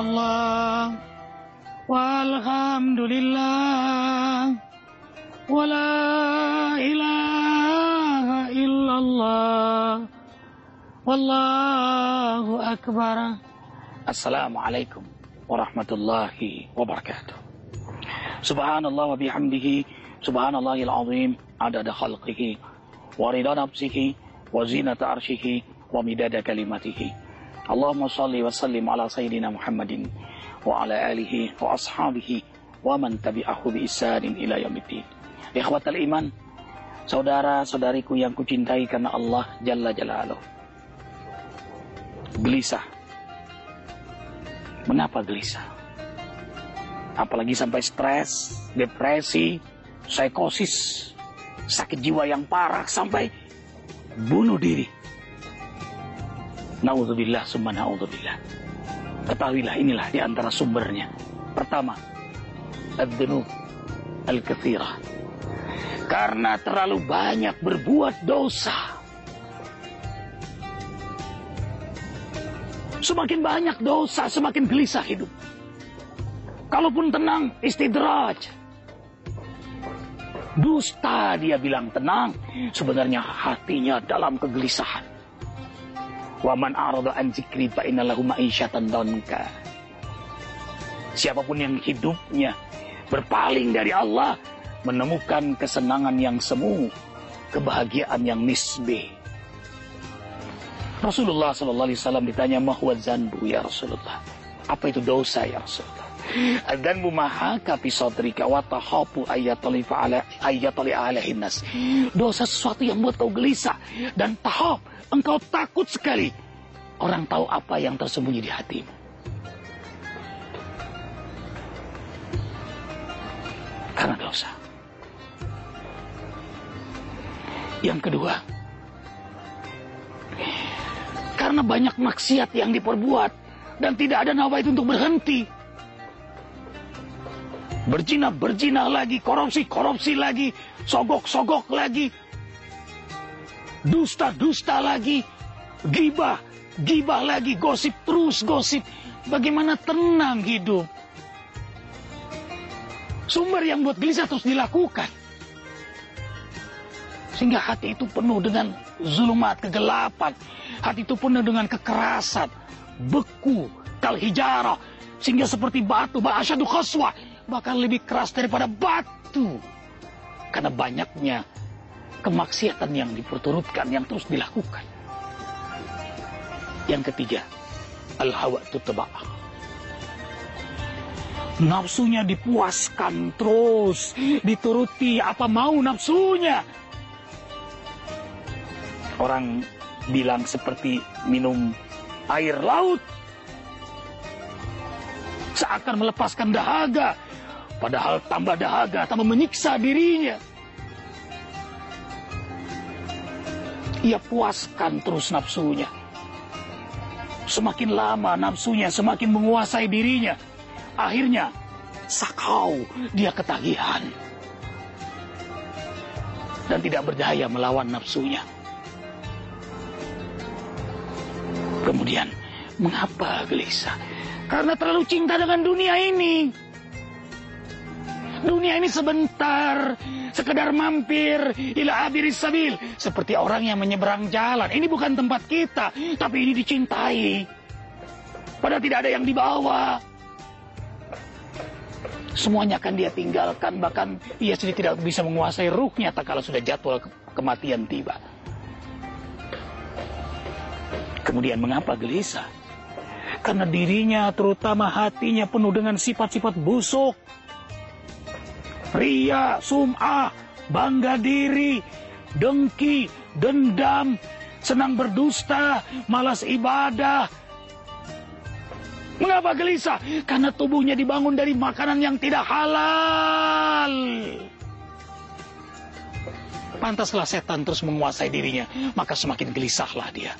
الله. والحمد لله. ولا إله إلا الله. والله أكبر. السلام عليكم ورحمة الله وبركاته. سبحان الله وبحمده. سبحان الله العظيم. عدد خلقه. ورضا نفسه. وزينة عرشه. ومداد كلمته. Allahumma salli wa sallim ala sayyidina Muhammadin wa ala alihi wa ashabihi wa man tabi'ahu bi isanin ila yaumiddin. Ikhwatal iman, saudara-saudariku yang kucintai karena Allah Jalla Jalaluh. Gelisah. Mengapa gelisah? Apalagi sampai stres, depresi, psikosis, sakit jiwa yang parah sampai bunuh diri. Naudzubillah summa naudzubillah. Ketahuilah inilah di antara sumbernya. Pertama, ad-dunub al-kathirah karena terlalu banyak berbuat dosa. Semakin banyak dosa, semakin gelisah hidup. Kalaupun tenang, istidraj. Dusta dia bilang tenang, sebenarnya hatinya dalam kegelisahan. Waman arada an zikri fa innalahu ma'isyatan danka. Siapa pun yang hidupnya berpaling dari Allah, menemukan kesenangan yang semu, kebahagiaan yang nisbi. Rasulullah Sallallahu Alaihi Wasallam ditanya mahwa zanbu ya Rasulullah. Apa itu dosa ya Rasulullah? Dan mahaka pisodrika wa tahapu ayatali ala ayatali. Dosa sesuatu yang buat kau gelisah dan tahap engkau takut sekali orang tahu apa yang tersembunyi di hatimu. Karena dosa. Yang kedua, karena banyak maksiat yang diperbuat dan tidak ada nawa itu untuk berhenti. Berzina, berzina lagi, korupsi, korupsi lagi, sogok, sogok lagi, dusta, dusta lagi, gibah, gibah lagi, gosip terus, gosip. Bagaimana tenang hidup? Sumber yang buat gelisah terus dilakukan. Sehingga hati itu penuh dengan zulumat, kegelapan. Hati itu penuh dengan kekerasan, beku, kal hijarah. Sehingga seperti batu, ba'asyadu khaswa. Bahkan lebih keras daripada batu. Karena banyaknya kemaksiatan yang diperturutkan, yang terus dilakukan. Yang ketiga, al-hawa tutba'ah. Nafsunya dipuaskan terus, dituruti apa mau nafsunya Orang bilang seperti minum air laut. Seakan melepaskan dahaga. Padahal tambah dahaga, tambah menyiksa dirinya. Ia puaskan terus nafsunya. Semakin lama nafsunya semakin menguasai dirinya. Akhirnya sakau dia ketagihan. Dan tidak berdaya melawan nafsunya. Kemudian, mengapa gelisah? Karena terlalu cinta dengan dunia ini. Dunia ini sebentar, sekedar mampir, ila abiris sabil. Seperti orang yang menyeberang jalan. Ini bukan tempat kita, tapi ini dicintai. Padahal tidak ada yang dibawa. Semuanya akan dia tinggalkan, bahkan ia sendiri tidak bisa menguasai ruhnya tak kalau sudah jadwal kematian tiba. Kemudian mengapa gelisah? Karena dirinya terutama hatinya penuh dengan sifat-sifat busuk. Ria, sum'ah, bangga diri, dengki, dendam, senang berdusta, malas ibadah. Mengapa gelisah? Karena tubuhnya dibangun dari makanan yang tidak halal. Pantaslah setan terus menguasai dirinya, maka semakin gelisahlah dia.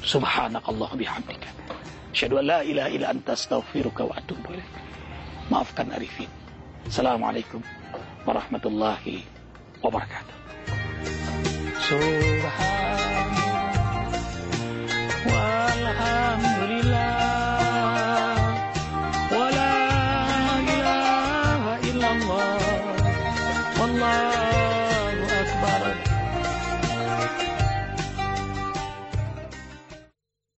Subhanakallah bihamdika. Asyhadu la ilaha illa anta astaghfiruka wa atubu ilaik. Maafkan Arifin. Assalamualaikum warahmatullahi wabarakatuh. Subhan